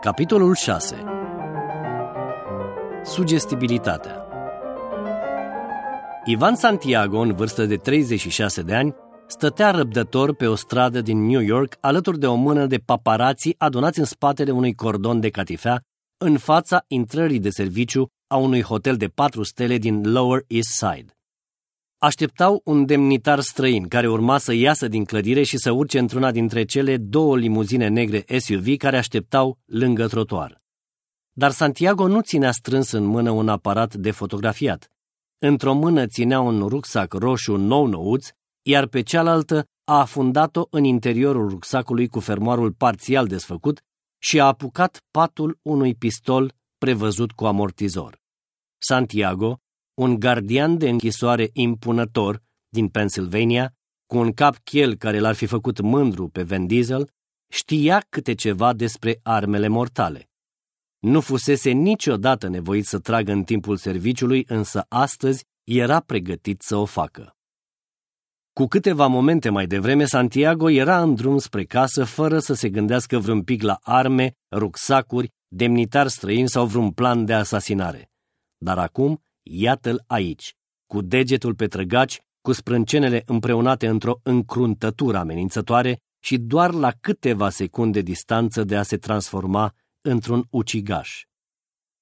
Capitolul 6 Sugestibilitatea Ivan Santiago, în vârstă de 36 de ani, stătea răbdător pe o stradă din New York alături de o mână de paparații adunați în spatele unui cordon de catifea în fața intrării de serviciu a unui hotel de patru stele din Lower East Side. Așteptau un demnitar străin care urma să iasă din clădire și să urce într-una dintre cele două limuzine negre SUV care așteptau lângă trotuar. Dar Santiago nu ținea strâns în mână un aparat de fotografiat. Într-o mână ținea un rucsac roșu nou-nouț, iar pe cealaltă a afundat-o în interiorul rucsacului cu fermoarul parțial desfăcut și a apucat patul unui pistol prevăzut cu amortizor. Santiago, un gardian de închisoare impunător din Pennsylvania, cu un cap chel care l-ar fi făcut mândru pe Van Diesel, știa câte ceva despre armele mortale. Nu fusese niciodată nevoit să tragă în timpul serviciului, însă astăzi era pregătit să o facă. Cu câteva momente mai devreme, Santiago era în drum spre casă fără să se gândească vreun pic la arme, rucsacuri, demnitari străini sau vreun plan de asasinare. Dar acum iată-l aici, cu degetul pe trăgaci, cu sprâncenele împreunate într-o încruntătură amenințătoare și doar la câteva secunde distanță de a se transforma într-un ucigaș.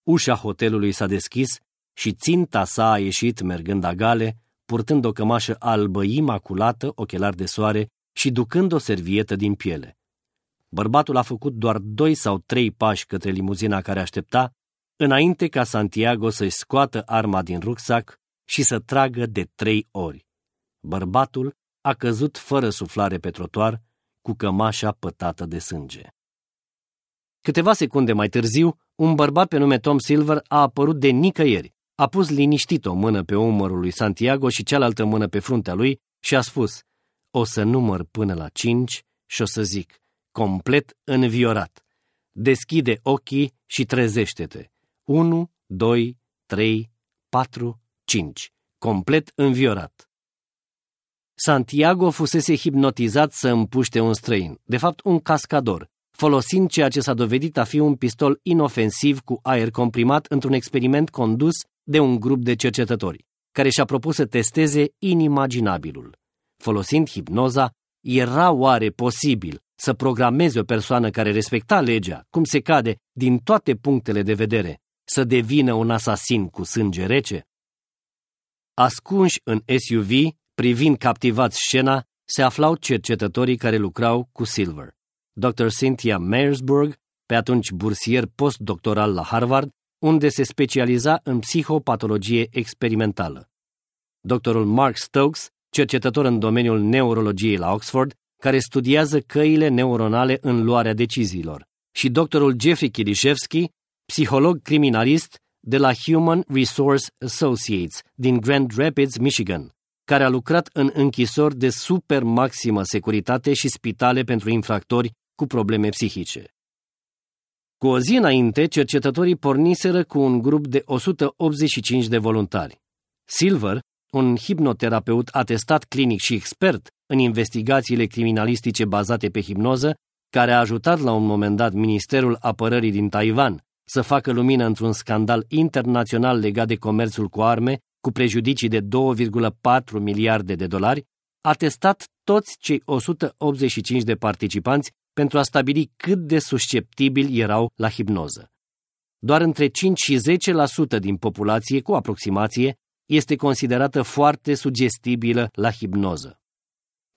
Ușa hotelului s-a deschis și ținta sa a ieșit mergând agale, purtând o cămașă albă imaculată, ochelari de soare și ducând o servietă din piele. Bărbatul a făcut doar doi sau trei pași către limuzina care aștepta înainte ca Santiago să-i scoată arma din rucsac și să tragă de trei ori. Bărbatul a căzut fără suflare pe trotuar, cu cămașa pătată de sânge. Câteva secunde mai târziu, un bărbat pe nume Tom Silver a apărut de nicăieri. A pus liniștit o mână pe umărul lui Santiago și cealaltă mână pe fruntea lui și a spus, o să număr până la cinci și o să zic, complet înviorat. Deschide ochii și trezește-te. 1, 2, 3, 4, 5, complet înviorat. Santiago fusese hipnotizat să împuște un străin, de fapt un cascador, folosind ceea ce s-a dovedit a fi un pistol inofensiv cu aer comprimat într-un experiment condus de un grup de cercetători, care și-a propus să testeze inimaginabilul. Folosind hipnoza, era oare posibil să programeze o persoană care respecta legea, cum se cade, din toate punctele de vedere, să devină un asasin cu sânge rece? Ascunși în SUV, privind captivați scena, se aflau cercetătorii care lucrau cu Silver. Dr. Cynthia Meyersburg, pe atunci bursier postdoctoral la Harvard, unde se specializa în psihopatologie experimentală. Doctorul Mark Stokes, cercetător în domeniul neurologiei la Oxford, care studiază căile neuronale în luarea deciziilor, și doctorul Jeffrey Kidishevsky, psiholog criminalist de la Human Resource Associates din Grand Rapids, Michigan, care a lucrat în închisori de super maximă securitate și spitale pentru infractori cu probleme psihice. Cu o zi înainte, cercetătorii porniseră cu un grup de 185 de voluntari. Silver, un hipnoterapeut atestat clinic și expert în investigațiile criminalistice bazate pe hipnoză, care a ajutat la un moment dat Ministerul Apărării din Taiwan să facă lumină într-un scandal internațional legat de comerțul cu arme, cu prejudicii de 2,4 miliarde de dolari, a testat toți cei 185 de participanți pentru a stabili cât de susceptibili erau la hipnoză. Doar între 5 și 10% din populație, cu aproximație, este considerată foarte sugestibilă la hipnoză.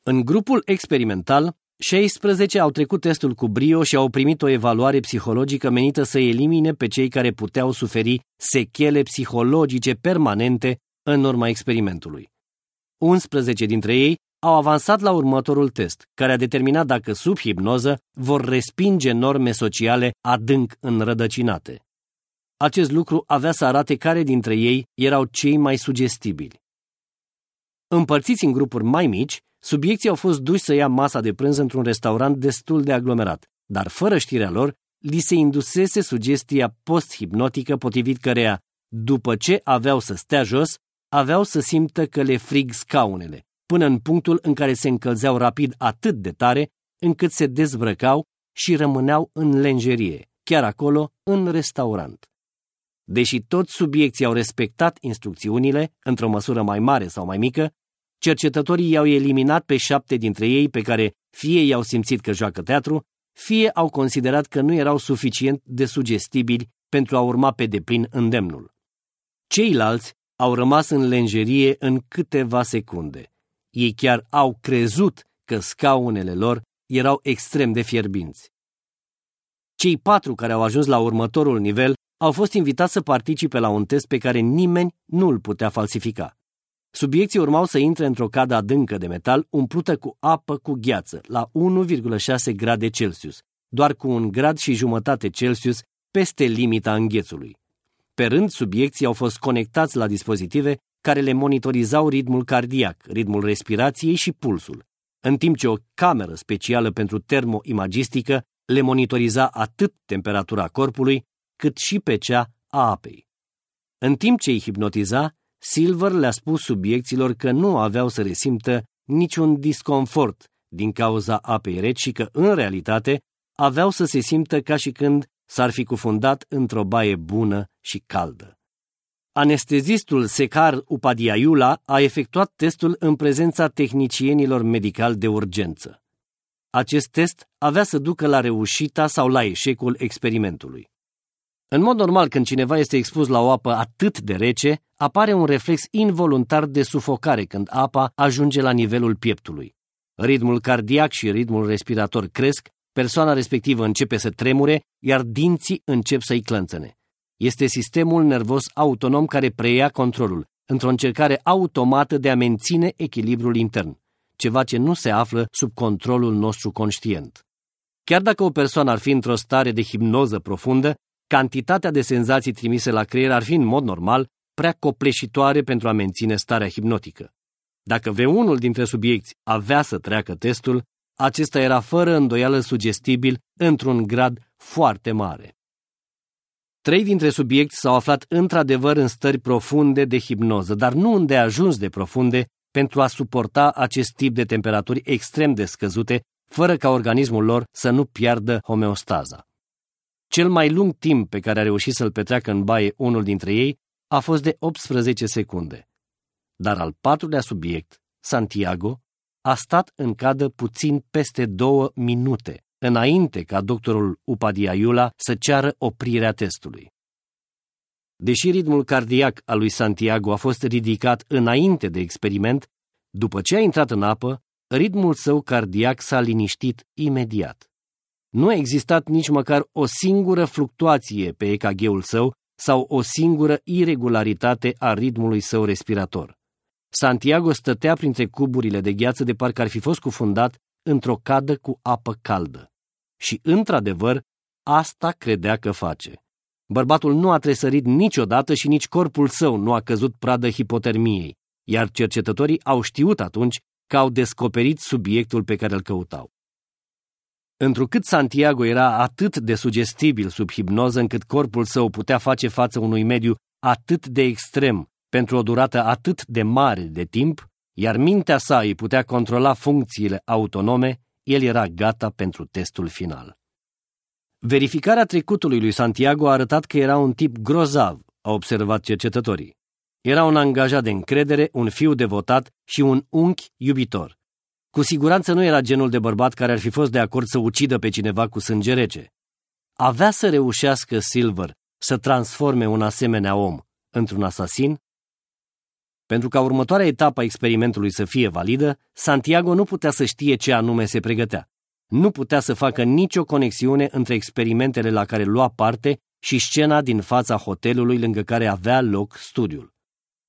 În grupul experimental, 16 au trecut testul cu brio și au primit o evaluare psihologică menită să elimine pe cei care puteau suferi sechele psihologice permanente în urma experimentului. 11 dintre ei au avansat la următorul test, care a determinat dacă sub hipnoză vor respinge norme sociale adânc înrădăcinate. Acest lucru avea să arate care dintre ei erau cei mai sugestibili. Împărțiți în grupuri mai mici, subiecții au fost duși să ia masa de prânz într-un restaurant destul de aglomerat, dar fără știrea lor, li se indusese sugestia post-hipnotică potrivit căreia, după ce aveau să stea jos, aveau să simtă că le frig scaunele, până în punctul în care se încălzeau rapid atât de tare, încât se dezbrăcau și rămâneau în lenjerie, chiar acolo, în restaurant. Deși toți subiecții au respectat instrucțiunile, într-o măsură mai mare sau mai mică, cercetătorii i-au eliminat pe șapte dintre ei pe care fie i-au simțit că joacă teatru, fie au considerat că nu erau suficient de sugestibili pentru a urma pe deplin îndemnul. Ceilalți au rămas în lenjerie în câteva secunde. Ei chiar au crezut că scaunele lor erau extrem de fierbinți. Cei patru care au ajuns la următorul nivel au fost invitați să participe la un test pe care nimeni nu îl putea falsifica. Subiecții urmau să intre într-o cadă adâncă de metal umplută cu apă cu gheață, la 1,6 grade Celsius, doar cu un grad și jumătate Celsius peste limita înghețului. Pe rând, subiecții au fost conectați la dispozitive care le monitorizau ritmul cardiac, ritmul respirației și pulsul, în timp ce o cameră specială pentru termoimagistică le monitoriza atât temperatura corpului, cât și pe cea a apei. În timp ce îi hipnotiza, Silver le-a spus subiecților că nu aveau să resimtă niciun disconfort din cauza apei reci și că, în realitate, aveau să se simtă ca și când s-ar fi cufundat într-o baie bună și caldă. Anestezistul Sekar Upadiayula a efectuat testul în prezența tehnicienilor medicali de urgență. Acest test avea să ducă la reușita sau la eșecul experimentului. În mod normal, când cineva este expus la o apă atât de rece, apare un reflex involuntar de sufocare când apa ajunge la nivelul pieptului. Ritmul cardiac și ritmul respirator cresc, persoana respectivă începe să tremure, iar dinții încep să-i clănțăne. Este sistemul nervos autonom care preia controlul, într-o încercare automată de a menține echilibrul intern, ceva ce nu se află sub controlul nostru conștient. Chiar dacă o persoană ar fi într-o stare de hipnoză profundă, cantitatea de senzații trimise la creier ar fi în mod normal prea copleșitoare pentru a menține starea hipnotică. Dacă vreunul dintre subiecti avea să treacă testul, acesta era fără îndoială sugestibil într-un grad foarte mare. Trei dintre subiecti s-au aflat într-adevăr în stări profunde de hipnoză, dar nu îndeajuns de profunde pentru a suporta acest tip de temperaturi extrem de scăzute, fără ca organismul lor să nu piardă homeostaza. Cel mai lung timp pe care a reușit să-l petreacă în baie unul dintre ei a fost de 18 secunde. Dar al patrulea subiect, Santiago, a stat în cadă puțin peste două minute, înainte ca doctorul Upadiayula să ceară oprirea testului. Deși ritmul cardiac al lui Santiago a fost ridicat înainte de experiment, după ce a intrat în apă, ritmul său cardiac s-a liniștit imediat. Nu a existat nici măcar o singură fluctuație pe EKG-ul său sau o singură irregularitate a ritmului său respirator. Santiago stătea printre cuburile de gheață de parcă ar fi fost cufundat într-o cadă cu apă caldă. Și, într-adevăr, asta credea că face. Bărbatul nu a tresărit niciodată și nici corpul său nu a căzut pradă hipotermiei, iar cercetătorii au știut atunci că au descoperit subiectul pe care îl căutau. Întrucât Santiago era atât de sugestibil sub hipnoză încât corpul său putea face față unui mediu atât de extrem pentru o durată atât de mare de timp, iar mintea sa îi putea controla funcțiile autonome, el era gata pentru testul final. Verificarea trecutului lui Santiago a arătat că era un tip grozav, a observat cercetătorii. Era un angajat de încredere, un fiu devotat și un unchi iubitor. Cu siguranță nu era genul de bărbat care ar fi fost de acord să ucidă pe cineva cu sânge rece. Avea să reușească Silver să transforme un asemenea om într-un asasin? Pentru ca următoarea etapă a experimentului să fie validă, Santiago nu putea să știe ce anume se pregătea. Nu putea să facă nicio conexiune între experimentele la care lua parte și scena din fața hotelului lângă care avea loc studiul.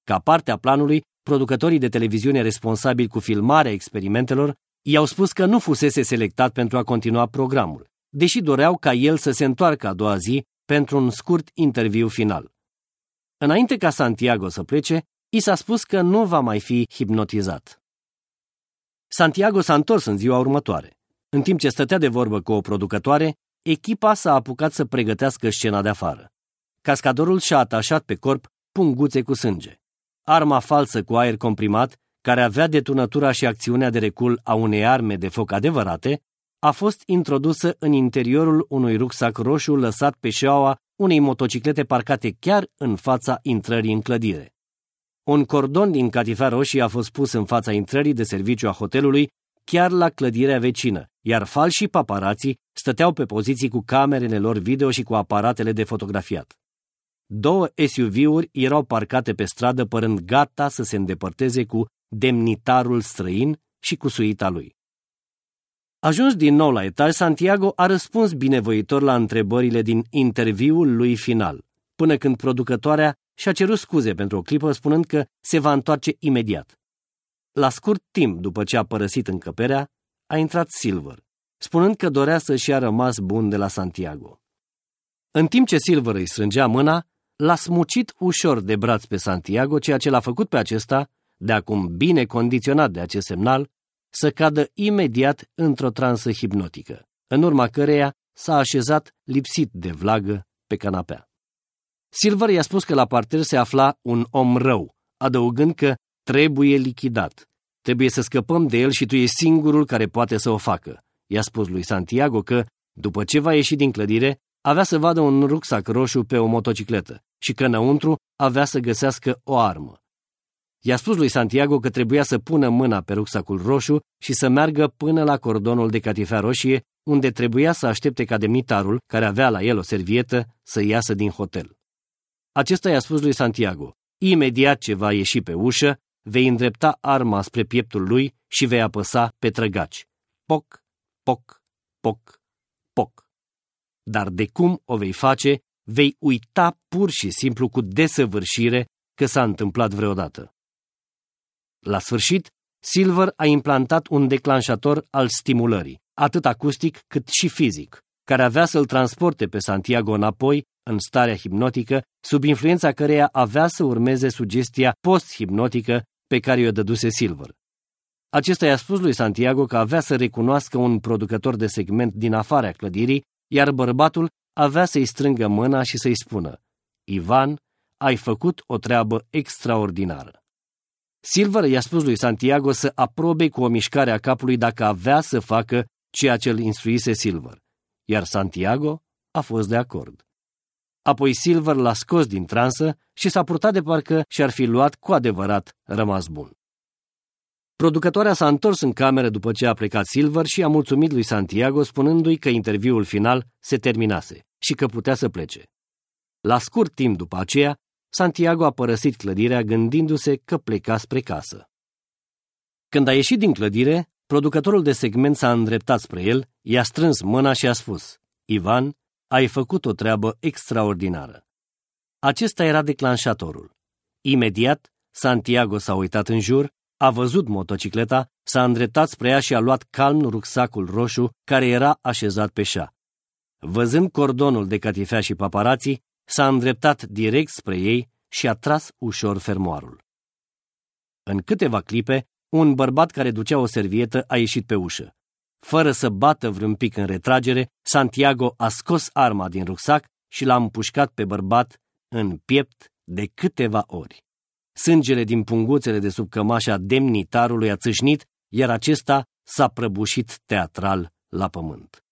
Ca parte a planului, producătorii de televiziune responsabili cu filmarea experimentelor i-au spus că nu fusese selectat pentru a continua programul, deși doreau ca el să se întoarcă a doua zi pentru un scurt interviu final. Înainte ca Santiago să plece, i s-a spus că nu va mai fi hipnotizat. Santiago s-a întors în ziua următoare. În timp ce stătea de vorbă cu o producătoare, echipa s-a apucat să pregătească scena de afară. Cascadorul și-a atașat pe corp punguțe cu sânge arma falsă cu aer comprimat, care avea detunătura și acțiunea de recul a unei arme de foc adevărate, a fost introdusă în interiorul unui rucsac roșu lăsat pe șeaua unei motociclete parcate chiar în fața intrării în clădire. Un cordon din catifea roșie a fost pus în fața intrării de serviciu a hotelului, chiar la clădirea vecină, iar falși paparații stăteau pe poziții cu camerele lor video și cu aparatele de fotografiat. Două SUV-uri erau parcate pe stradă părând gata să se îndepărteze cu demnitarul străin și cu suita lui. Ajuns din nou la etaj, Santiago a răspuns binevoitor la întrebările din interviul lui final, până când producătoarea și-a cerut scuze pentru o clipă spunând că se va întoarce imediat. La scurt timp după ce a părăsit încăperea, a intrat Silver, spunând că dorea să-și ia rămas bun de la Santiago. În timp ce Silver îi strângea mâna, l-a smucit ușor de braț pe Santiago, ceea ce l-a făcut pe acesta, de acum bine condiționat de acest semnal, să cadă imediat într-o transă hipnotică, în urma căreia s-a așezat lipsit de vlagă pe canapea. Silver i-a spus că la parter se afla un om rău, adăugând că trebuie lichidat. Trebuie să scăpăm de el și tu ești singurul care poate să o facă. I-a spus lui Santiago că, după ce va ieși din clădire, avea să vadă un rucsac roșu pe o motocicletă și că înăuntru avea să găsească o armă. I-a spus lui Santiago că trebuia să pună mâna pe rucsacul roșu și să meargă până la cordonul de catifea roșie, unde trebuia să aștepte ca demnitarul, care avea la el o servietă, să iasă din hotel. Acesta i-a spus lui Santiago, imediat ce va ieși pe ușă, vei îndrepta arma spre pieptul lui și vei apăsa pe trăgaci. Poc, poc, poc, poc. Dar de cum o vei face, vei uita pur și simplu cu desăvârșire că s-a întâmplat vreodată. La sfârșit, Silver a implantat un declanșator al stimulării, atât acustic cât și fizic, care avea să-l transporte pe Santiago înapoi în starea hipnotică, sub influența căreia avea să urmeze sugestia post-hipnotică pe care o dăduse Silver. Acesta i-a spus lui Santiago că avea să recunoască un producător de segment din afara clădirii, iar bărbatul avea să-i strângă mâna și să-i spună Ivan, ai făcut o treabă extraordinară. Silver i-a spus lui Santiago să aprobe cu o mișcare a capului dacă avea să facă ceea ce îl instruise Silver, iar Santiago a fost de acord. Apoi Silver l-a scos din transă și s-a purtat de parcă și-ar fi luat cu adevărat rămas bun. Producătoarea s-a întors în cameră după ce a plecat Silver și a mulțumit lui Santiago spunându-i că interviul final se terminase și că putea să plece. La scurt timp după aceea, Santiago a părăsit clădirea gândindu-se că pleca spre casă. Când a ieșit din clădire, producătorul de segment s-a îndreptat spre el, i-a strâns mâna și a spus, Ivan, ai făcut o treabă extraordinară. Acesta era declanșatorul. Imediat, Santiago s-a uitat în jur, a văzut motocicleta, s-a îndreptat spre ea și a luat calm rucsacul roșu care era așezat pe șa. Văzând cordonul de catifea și paparații, s-a îndreptat direct spre ei și a tras ușor fermoarul. În câteva clipe, un bărbat care ducea o servietă a ieșit pe ușă. Fără să bată vreun pic în retragere, Santiago a scos arma din rucsac și l-a împușcat pe bărbat în piept de câteva ori. Sângele din punguțele de sub cămașa demnitarului a țâșnit, iar acesta s-a prăbușit teatral la pământ.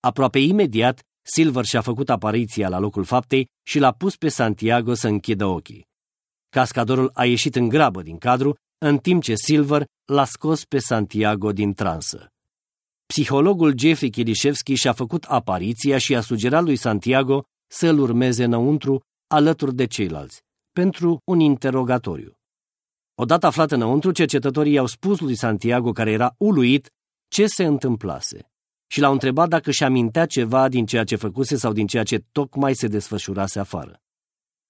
Aproape imediat, Silver și-a făcut apariția la locul faptei și l-a pus pe Santiago să închidă ochii. Cascadorul a ieșit în grabă din cadru, în timp ce Silver l-a scos pe Santiago din transă. Psihologul Jeffrey Kiliszewski și-a făcut apariția și a sugerat lui Santiago să-l urmeze înăuntru alături de ceilalți, pentru un interogatoriu. Odată aflat înăuntru, cercetătorii i-au spus lui Santiago, care era uluit, ce se întâmplase și l-au întrebat dacă și amintea ceva din ceea ce făcuse sau din ceea ce tocmai se desfășurase afară.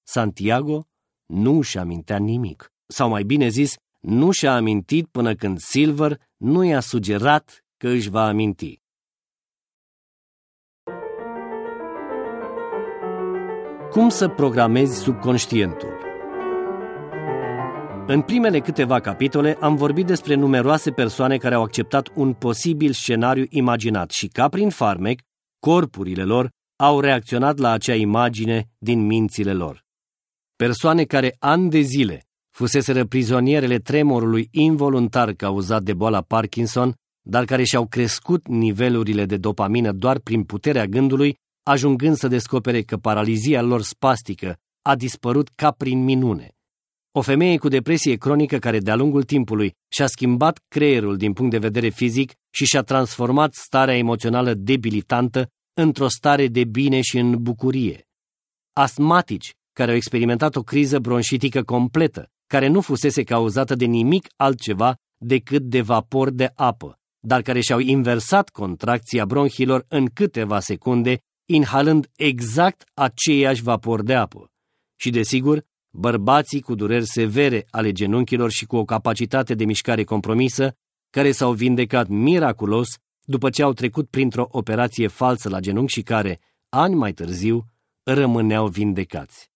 Santiago nu și amintea nimic, sau mai bine zis, nu și-a amintit până când Silver nu i-a sugerat că își va aminti. Cum să programezi subconștientul? În primele câteva capitole am vorbit despre numeroase persoane care au acceptat un posibil scenariu imaginat și, ca prin farmec, corpurile lor au reacționat la acea imagine din mințile lor. Persoane care ani de zile fuseseră prizonierele tremorului involuntar cauzat de boala Parkinson dar care și-au crescut nivelurile de dopamină doar prin puterea gândului, ajungând să descopere că paralizia lor spastică a dispărut ca prin minune. O femeie cu depresie cronică care de-a lungul timpului și-a schimbat creierul din punct de vedere fizic și și-a transformat starea emoțională debilitantă într-o stare de bine și în bucurie. Asmatici care au experimentat o criză bronșitică completă, care nu fusese cauzată de nimic altceva decât de vapor de apă, dar care și-au inversat contracția bronhilor în câteva secunde, inhalând exact aceiași vapor de apă. Și, desigur, bărbații cu dureri severe ale genunchilor și cu o capacitate de mișcare compromisă, care s-au vindecat miraculos după ce au trecut printr-o operație falsă la genunchi și care, ani mai târziu, rămâneau vindecați.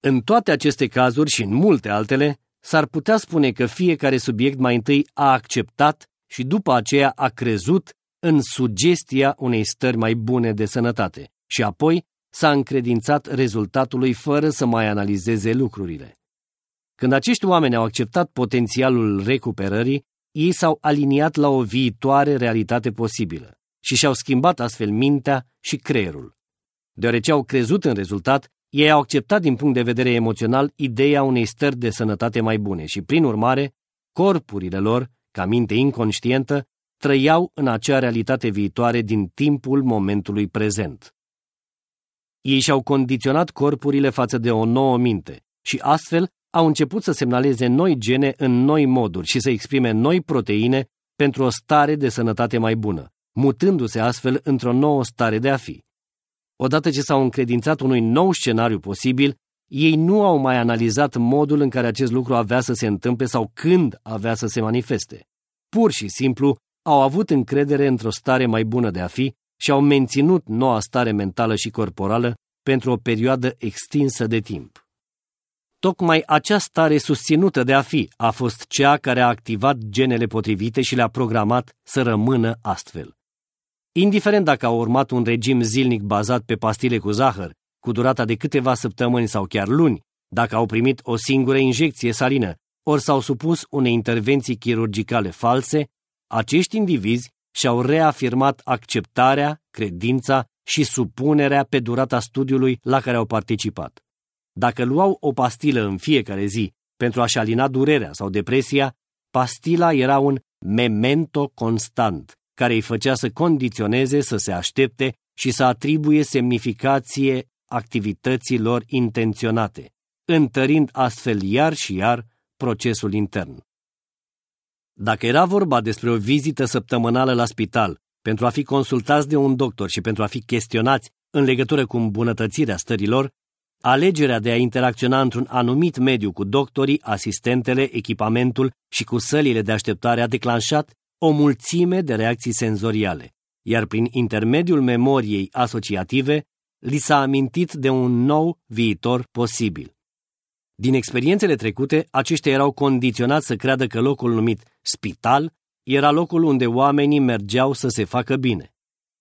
În toate aceste cazuri și în multe altele, s-ar putea spune că fiecare subiect mai întâi a acceptat și după aceea a crezut în sugestia unei stări mai bune de sănătate și apoi s-a încredințat rezultatului fără să mai analizeze lucrurile. Când acești oameni au acceptat potențialul recuperării, ei s-au aliniat la o viitoare realitate posibilă și și-au schimbat astfel mintea și creierul. Deoarece au crezut în rezultat, ei au acceptat din punct de vedere emoțional ideea unei stări de sănătate mai bune și, prin urmare, corpurile lor, ca minte inconștientă, trăiau în acea realitate viitoare din timpul momentului prezent. Ei și-au condiționat corpurile față de o nouă minte și astfel au început să semnaleze noi gene în noi moduri și să exprime noi proteine pentru o stare de sănătate mai bună, mutându-se astfel într-o nouă stare de a fi. Odată ce s-au încredințat unui nou scenariu posibil, ei nu au mai analizat modul în care acest lucru avea să se întâmple sau când avea să se manifeste. Pur și simplu au avut încredere într-o stare mai bună de a fi și au menținut noua stare mentală și corporală pentru o perioadă extinsă de timp. Tocmai acea stare susținută de a fi a fost cea care a activat genele potrivite și le-a programat să rămână astfel. Indiferent dacă au urmat un regim zilnic bazat pe pastile cu zahăr, cu durata de câteva săptămâni sau chiar luni, dacă au primit o singură injecție salină, ori s-au supus unei intervenții chirurgicale false, acești indivizi și-au reafirmat acceptarea, credința și supunerea pe durata studiului la care au participat. Dacă luau o pastilă în fiecare zi pentru a-și alina durerea sau depresia, pastila era un memento constant, care îi făcea să condiționeze, să se aștepte și să atribuie semnificație activităților intenționate, întărind astfel iar și iar procesul intern. Dacă era vorba despre o vizită săptămânală la spital, pentru a fi consultați de un doctor și pentru a fi chestionați în legătură cu îmbunătățirea stărilor, alegerea de a interacționa într-un anumit mediu cu doctorii, asistentele, echipamentul și cu sălile de așteptare a declanșat o mulțime de reacții senzoriale, iar prin intermediul memoriei asociative li s-a amintit de un nou viitor posibil. Din experiențele trecute, aceștia erau condiționați să creadă că locul numit spital era locul unde oamenii mergeau să se facă bine.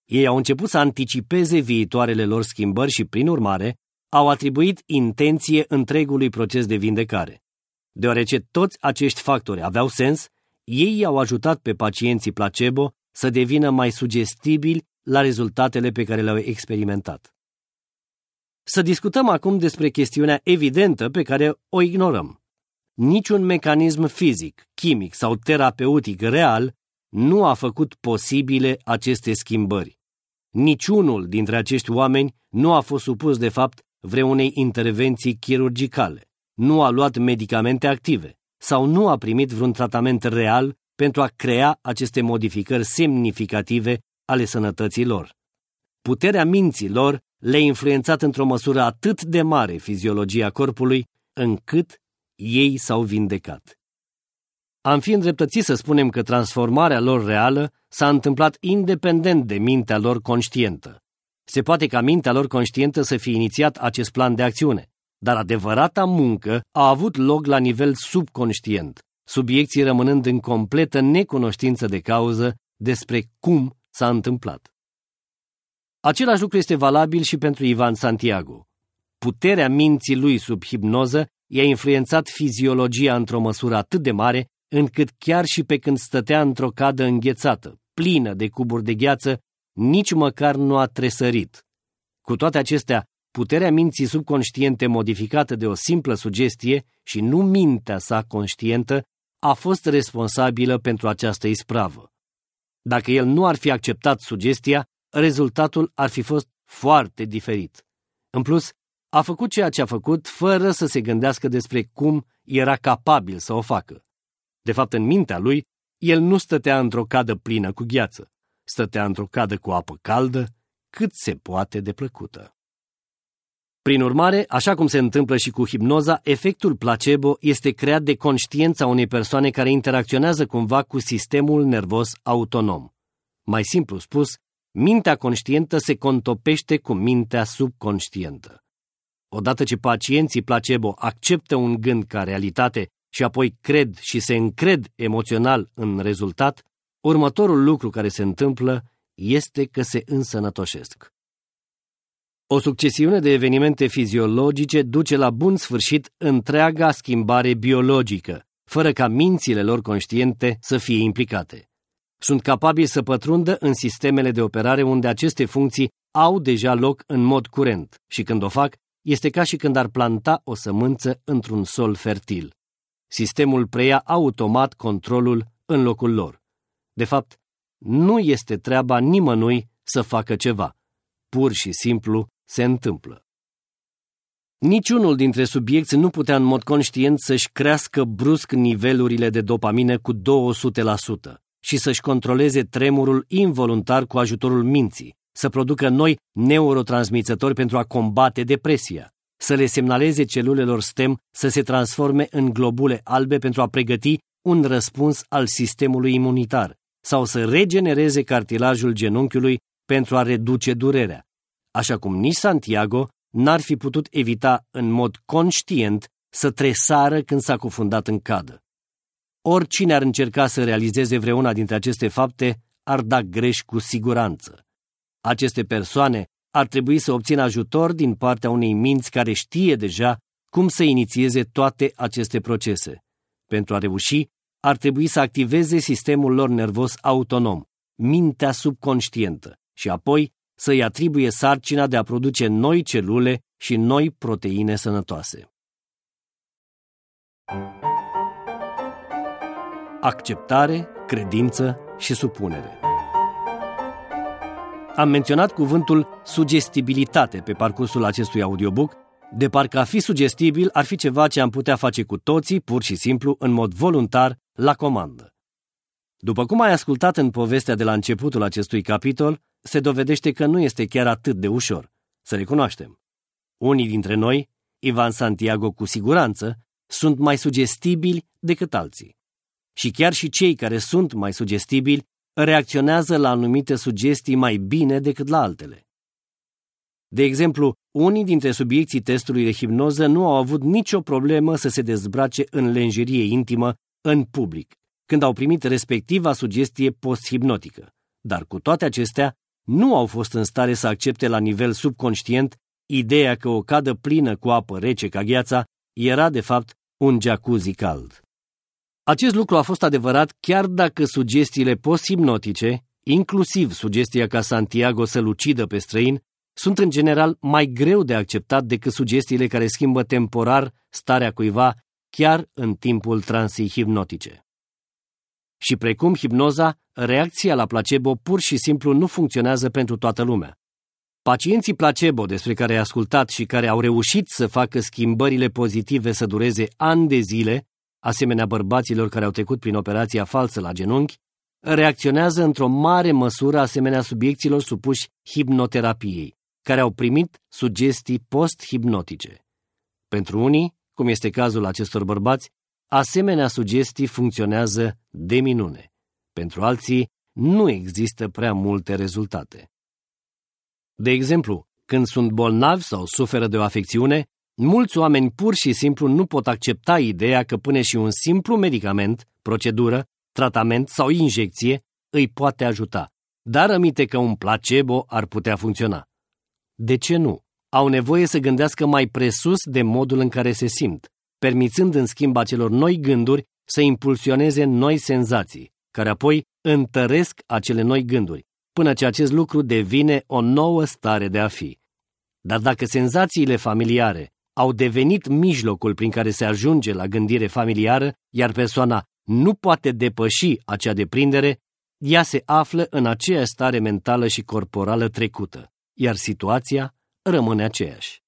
Ei au început să anticipeze viitoarele lor schimbări și, prin urmare, au atribuit intenție întregului proces de vindecare. Deoarece toți acești factori aveau sens, ei au ajutat pe pacienții placebo să devină mai sugestibili la rezultatele pe care le-au experimentat. Să discutăm acum despre chestiunea evidentă pe care o ignorăm. Niciun mecanism fizic, chimic sau terapeutic real nu a făcut posibile aceste schimbări. Niciunul dintre acești oameni nu a fost supus de fapt vreunei intervenții chirurgicale, nu a luat medicamente active, sau nu a primit vreun tratament real pentru a crea aceste modificări semnificative ale sănătății lor. Puterea minții lor le-a influențat într-o măsură atât de mare fiziologia corpului, încât ei s-au vindecat. Am fi îndreptățit să spunem că transformarea lor reală s-a întâmplat independent de mintea lor conștientă. Se poate ca mintea lor conștientă să fie inițiat acest plan de acțiune, dar adevărata muncă a avut loc la nivel subconștient, subiecții rămânând în completă necunoștință de cauză despre cum s-a întâmplat. Același lucru este valabil și pentru Ivan Santiago. Puterea minții lui sub hipnoză i-a influențat fiziologia într-o măsură atât de mare încât chiar și pe când stătea într-o cadă înghețată, plină de cuburi de gheață, nici măcar nu a tresărit. Cu toate acestea, puterea minții subconștiente modificată de o simplă sugestie și nu mintea sa conștientă a fost responsabilă pentru această ispravă. Dacă el nu ar fi acceptat sugestia, rezultatul ar fi fost foarte diferit. În plus, a făcut ceea ce a făcut fără să se gândească despre cum era capabil să o facă. De fapt, în mintea lui, el nu stătea într-o cadă plină cu gheață, stătea într-o cadă cu apă caldă, cât se poate de plăcută. Prin urmare, așa cum se întâmplă și cu hipnoza, efectul placebo este creat de conștiința unei persoane care interacționează cumva cu sistemul nervos autonom. Mai simplu spus, mintea conștientă se contopește cu mintea subconștientă. Odată ce pacienții placebo acceptă un gând ca realitate și apoi cred și se încred emoțional în rezultat, următorul lucru care se întâmplă este că se însănătoșesc. O succesiune de evenimente fiziologice duce la bun sfârșit întreaga schimbare biologică, fără ca mințile lor conștiente să fie implicate. Sunt capabili să pătrundă în sistemele de operare unde aceste funcții au deja loc în mod curent și când o fac, este ca și când ar planta o sămânță într-un sol fertil. Sistemul preia automat controlul în locul lor. De fapt, nu este treaba nimănui să facă ceva. Pur și simplu se întâmplă. Niciunul dintre subiecti nu putea în mod conștient să-și crească brusc nivelurile de dopamină cu 200% și să-și controleze tremurul involuntar cu ajutorul minții, să producă noi neurotransmițători pentru a combate depresia, să le semnaleze celulelor STEM să se transforme în globule albe pentru a pregăti un răspuns al sistemului imunitar sau să regenereze cartilajul genunchiului pentru a reduce durerea, așa cum nici Santiago n-ar fi putut evita în mod conștient să tresară când s-a cufundat în cadă. Oricine ar încerca să realizeze vreuna dintre aceste fapte ar da greș cu siguranță. Aceste persoane ar trebui să obțină ajutor din partea unei minți care știe deja cum să inițieze toate aceste procese. Pentru a reuși, ar trebui să activeze sistemul lor nervos autonom, mintea subconștientă, și apoi să-i atribuie sarcina de a produce noi celule și noi proteine sănătoase. Acceptare, credință și supunere Am menționat cuvântul sugestibilitate pe parcursul acestui audiobook, de parcă a fi sugestibil ar fi ceva ce am putea face cu toții, pur și simplu, în mod voluntar, la comandă. După cum ai ascultat în povestea de la începutul acestui capitol, se dovedește că nu este chiar atât de ușor. Să recunoaștem. Unii dintre noi, Ivan Santiago cu siguranță, sunt mai sugestibili decât alții. Și chiar și cei care sunt mai sugestibili reacționează la anumite sugestii mai bine decât la altele. De exemplu, unii dintre subiecții testului de hipnoză nu au avut nicio problemă să se dezbrace în lenjerie intimă în public, când au primit respectiva sugestie post-hipnotică. Dar cu toate acestea, nu au fost în stare să accepte la nivel subconștient ideea că o cadă plină cu apă rece ca gheața era, de fapt, un jacuzzi cald. Acest lucru a fost adevărat chiar dacă sugestiile post-hipnotice, inclusiv sugestia ca Santiago să-l ucidă pe străin, sunt în general mai greu de acceptat decât sugestiile care schimbă temporar starea cuiva chiar în timpul transii hipnotice. Și precum hipnoza, reacția la placebo pur și simplu nu funcționează pentru toată lumea. Pacienții placebo despre care ai ascultat și care au reușit să facă schimbările pozitive să dureze ani de zile, asemenea bărbaților care au trecut prin operația falsă la genunchi, reacționează într-o mare măsură asemenea subiecților supuși hipnoterapiei, care au primit sugestii post-hipnotice. Pentru unii, cum este cazul acestor bărbați, asemenea sugestii funcționează de minune. Pentru alții, nu există prea multe rezultate. De exemplu, când sunt bolnavi sau suferă de o afecțiune, mulți oameni pur și simplu nu pot accepta ideea că până și un simplu medicament, procedură, tratament sau injecție îi poate ajuta, dar aminte că un placebo ar putea funcționa. De ce nu? Au nevoie să gândească mai presus de modul în care se simt, permițând în schimb acelor noi gânduri să impulsioneze noi senzații, care apoi întăresc acele noi gânduri, până ce acest lucru devine o nouă stare de a fi. Dar dacă senzațiile familiare au devenit mijlocul prin care se ajunge la gândire familiară, iar persoana nu poate depăși acea deprindere, ea se află în aceeași stare mentală și corporală trecută, iar situația rămâne aceeași.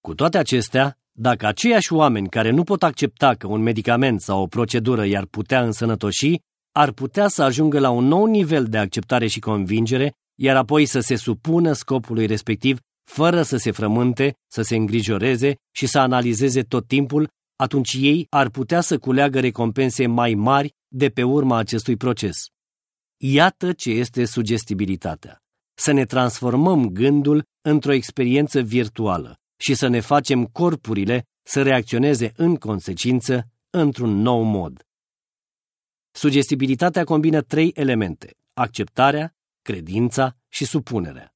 Cu toate acestea, dacă aceiași oameni care nu pot accepta că un medicament sau o procedură i-ar putea însănătoși, ar putea să ajungă la un nou nivel de acceptare și convingere, iar apoi să se supună scopului respectiv, fără să se frământe, să se îngrijoreze și să analizeze tot timpul, atunci ei ar putea să culeagă recompense mai mari de pe urma acestui proces. Iată ce este sugestibilitatea. Să ne transformăm gândul într-o experiență virtuală și să ne facem corpurile să reacționeze în consecință într-un nou mod. Sugestibilitatea combină trei elemente, acceptarea, credința și supunerea.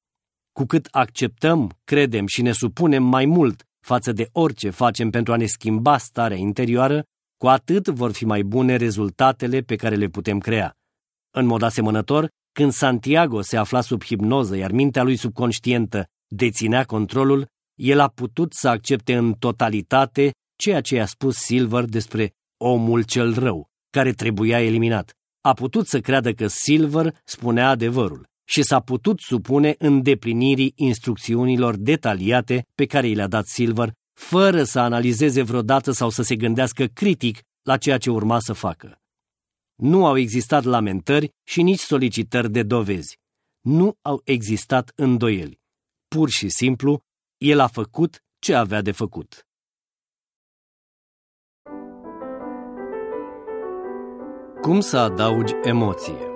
Cu cât acceptăm, credem și ne supunem mai mult față de orice facem pentru a ne schimba starea interioară, cu atât vor fi mai bune rezultatele pe care le putem crea. În mod asemănător, când Santiago se afla sub hipnoză, iar mintea lui subconștientă deținea controlul, el a putut să accepte în totalitate ceea ce i-a spus Silver despre omul cel rău, care trebuia eliminat. A putut să creadă că Silver spunea adevărul și s-a putut supune îndeplinirii instrucțiunilor detaliate pe care i le-a dat Silver, fără să analizeze vreodată sau să se gândească critic la ceea ce urma să facă. Nu au existat lamentări și nici solicitări de dovezi. Nu au existat îndoieli. Pur și simplu, el a făcut ce avea de făcut. Cum să adaugi emoție?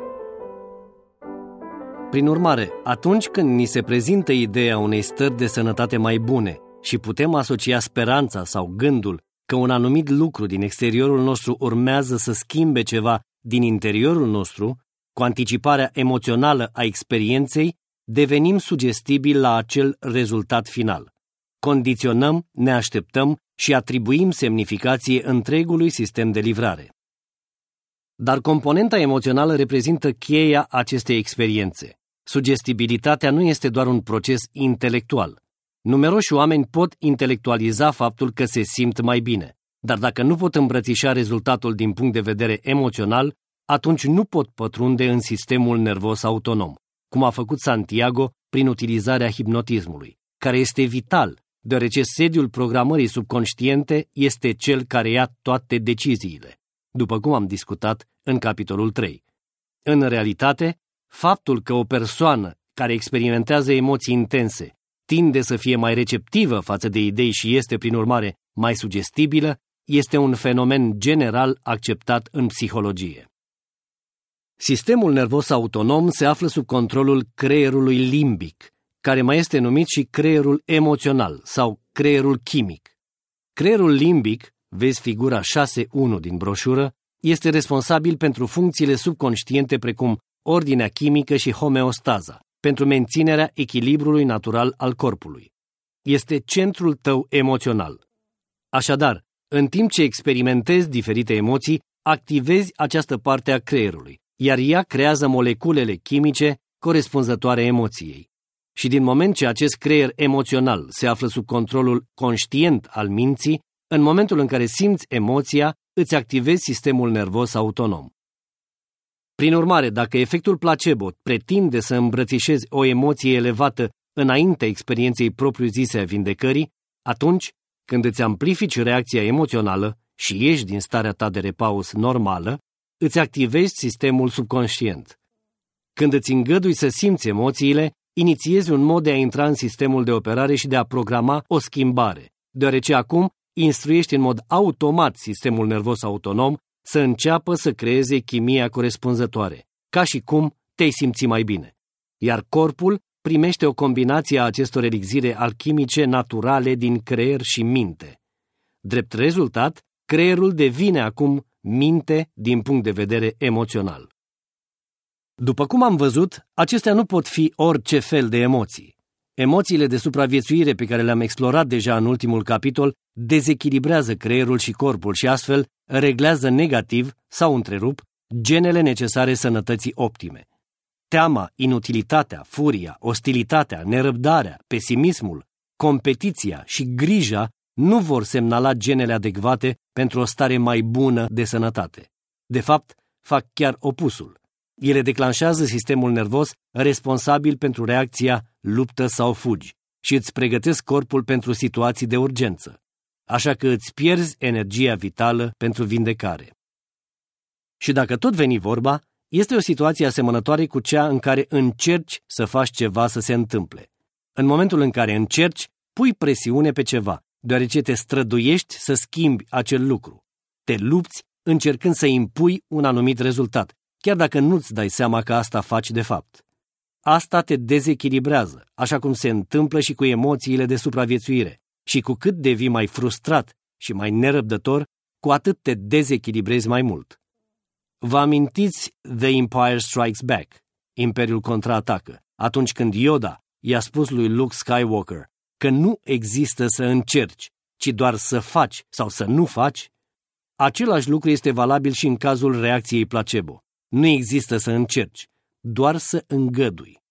Prin urmare, atunci când ni se prezintă ideea unei stări de sănătate mai bune și putem asocia speranța sau gândul că un anumit lucru din exteriorul nostru urmează să schimbe ceva din interiorul nostru, cu anticiparea emoțională a experienței, devenim sugestibili la acel rezultat final. Condiționăm, ne așteptăm și atribuim semnificație întregului sistem de livrare. Dar componenta emoțională reprezintă cheia acestei experiențe. Sugestibilitatea nu este doar un proces intelectual. Numeroși oameni pot intelectualiza faptul că se simt mai bine, dar dacă nu pot îmbrățișa rezultatul din punct de vedere emoțional, atunci nu pot pătrunde în sistemul nervos autonom, cum a făcut Santiago prin utilizarea hipnotismului, care este vital, deoarece sediul programării subconștiente este cel care ia toate deciziile, după cum am discutat în capitolul 3. În realitate, faptul că o persoană care experimentează emoții intense tinde să fie mai receptivă față de idei și este, prin urmare, mai sugestibilă, este un fenomen general acceptat în psihologie. Sistemul nervos autonom se află sub controlul creierului limbic, care mai este numit și creierul emoțional sau creierul chimic. Creierul limbic, vezi figura 6.1 din broșură, este responsabil pentru funcțiile subconștiente precum ordinea chimică și homeostaza, pentru menținerea echilibrului natural al corpului. Este centrul tău emoțional. Așadar, în timp ce experimentezi diferite emoții, activezi această parte a creierului, iar ea creează moleculele chimice corespunzătoare emoției. Și din moment ce acest creier emoțional se află sub controlul conștient al minții, în momentul în care simți emoția, îți activezi sistemul nervos autonom. Prin urmare, dacă efectul placebo pretinde să îmbrățișezi o emoție elevată înaintea experienței propriu-zise a vindecării, atunci, când îți amplifici reacția emoțională și ieși din starea ta de repaus normală, îți activezi sistemul subconștient. Când îți îngădui să simți emoțiile, inițiezi un mod de a intra în sistemul de operare și de a programa o schimbare, deoarece acum instruiești în mod automat sistemul nervos autonom să înceapă să creeze chimia corespunzătoare, ca și cum te-ai simți mai bine. Iar corpul primește o combinație a acestor elixire alchimice naturale din creier și minte. Drept rezultat, creierul devine acum minte din punct de vedere emoțional. După cum am văzut, acestea nu pot fi orice fel de emoții. Emoțiile de supraviețuire pe care le-am explorat deja în ultimul capitol dezechilibrează creierul și corpul și astfel reglează negativ sau întrerup genele necesare sănătății optime. Teama, inutilitatea, furia, ostilitatea, nerăbdarea, pesimismul, competiția și grija nu vor semnala genele adecvate pentru o stare mai bună de sănătate. De fapt, fac chiar opusul. Ele declanșează sistemul nervos responsabil pentru reacția luptă sau fugi și îți pregătesc corpul pentru situații de urgență. Așa că îți pierzi energia vitală pentru vindecare. Și dacă tot veni vorba, este o situație asemănătoare cu cea în care încerci să faci ceva să se întâmple. În momentul în care încerci, pui presiune pe ceva, deoarece te străduiești să schimbi acel lucru. Te lupți încercând să impui un anumit rezultat, chiar dacă nu-ți dai seama că asta faci de fapt. Asta te dezechilibrează, așa cum se întâmplă și cu emoțiile de supraviețuire. Și cu cât devii mai frustrat și mai nerăbdător, cu atât te dezechilibrezi mai mult. Vă amintiți The Empire Strikes Back, Imperiul contraatacă, atunci când Yoda i-a spus lui Luke Skywalker că nu există să încerci, ci doar să faci sau să nu faci? Același lucru este valabil și în cazul reacției placebo. Nu există să încerci, doar să îngădui.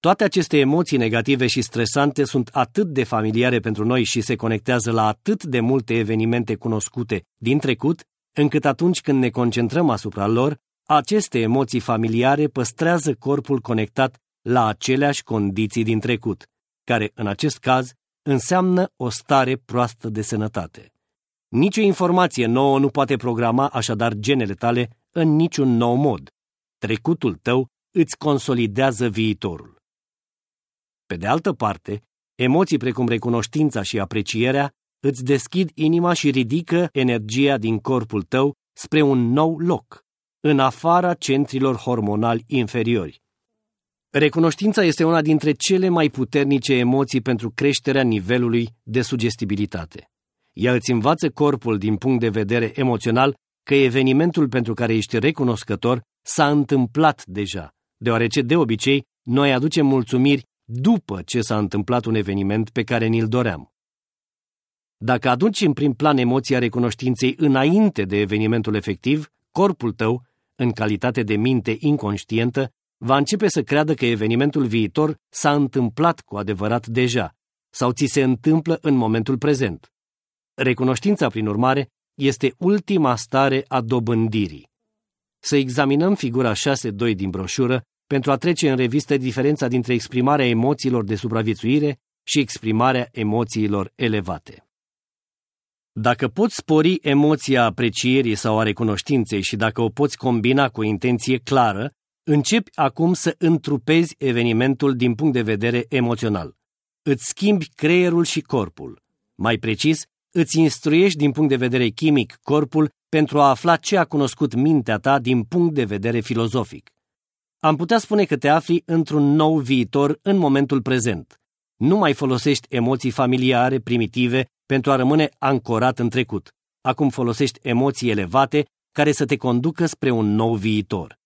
Toate aceste emoții negative și stresante sunt atât de familiare pentru noi și se conectează la atât de multe evenimente cunoscute din trecut, încât atunci când ne concentrăm asupra lor, aceste emoții familiare păstrează corpul conectat la aceleași condiții din trecut, care, în acest caz, înseamnă o stare proastă de sănătate. Nicio informație nouă nu poate programa așadar genele tale în niciun nou mod. Trecutul tău îți consolidează viitorul. Pe de altă parte, emoții precum recunoștința și aprecierea îți deschid inima și ridică energia din corpul tău spre un nou loc, în afara centrilor hormonali inferiori. Recunoștința este una dintre cele mai puternice emoții pentru creșterea nivelului de sugestibilitate. Ea îți învață corpul din punct de vedere emoțional că evenimentul pentru care ești recunoscător s-a întâmplat deja, deoarece de obicei noi aducem mulțumiri după ce s-a întâmplat un eveniment pe care ni-l doream. Dacă aduci în prim plan emoția recunoștinței înainte de evenimentul efectiv, corpul tău, în calitate de minte inconștientă, va începe să creadă că evenimentul viitor s-a întâmplat cu adevărat deja sau ți se întâmplă în momentul prezent. Recunoștința, prin urmare, este ultima stare a dobândirii. Să examinăm figura 6.2 din broșură pentru a trece în revistă diferența dintre exprimarea emoțiilor de supraviețuire și exprimarea emoțiilor elevate. Dacă poți spori emoția aprecierii sau a recunoștinței și dacă o poți combina cu o intenție clară, începi acum să întrupezi evenimentul din punct de vedere emoțional. Îți schimbi creierul și corpul. Mai precis, îți instruiești din punct de vedere chimic corpul pentru a afla ce a cunoscut mintea ta din punct de vedere filozofic. Am putea spune că te afli într-un nou viitor în momentul prezent. Nu mai folosești emoții familiare, primitive, pentru a rămâne ancorat în trecut. Acum folosești emoții elevate care să te conducă spre un nou viitor.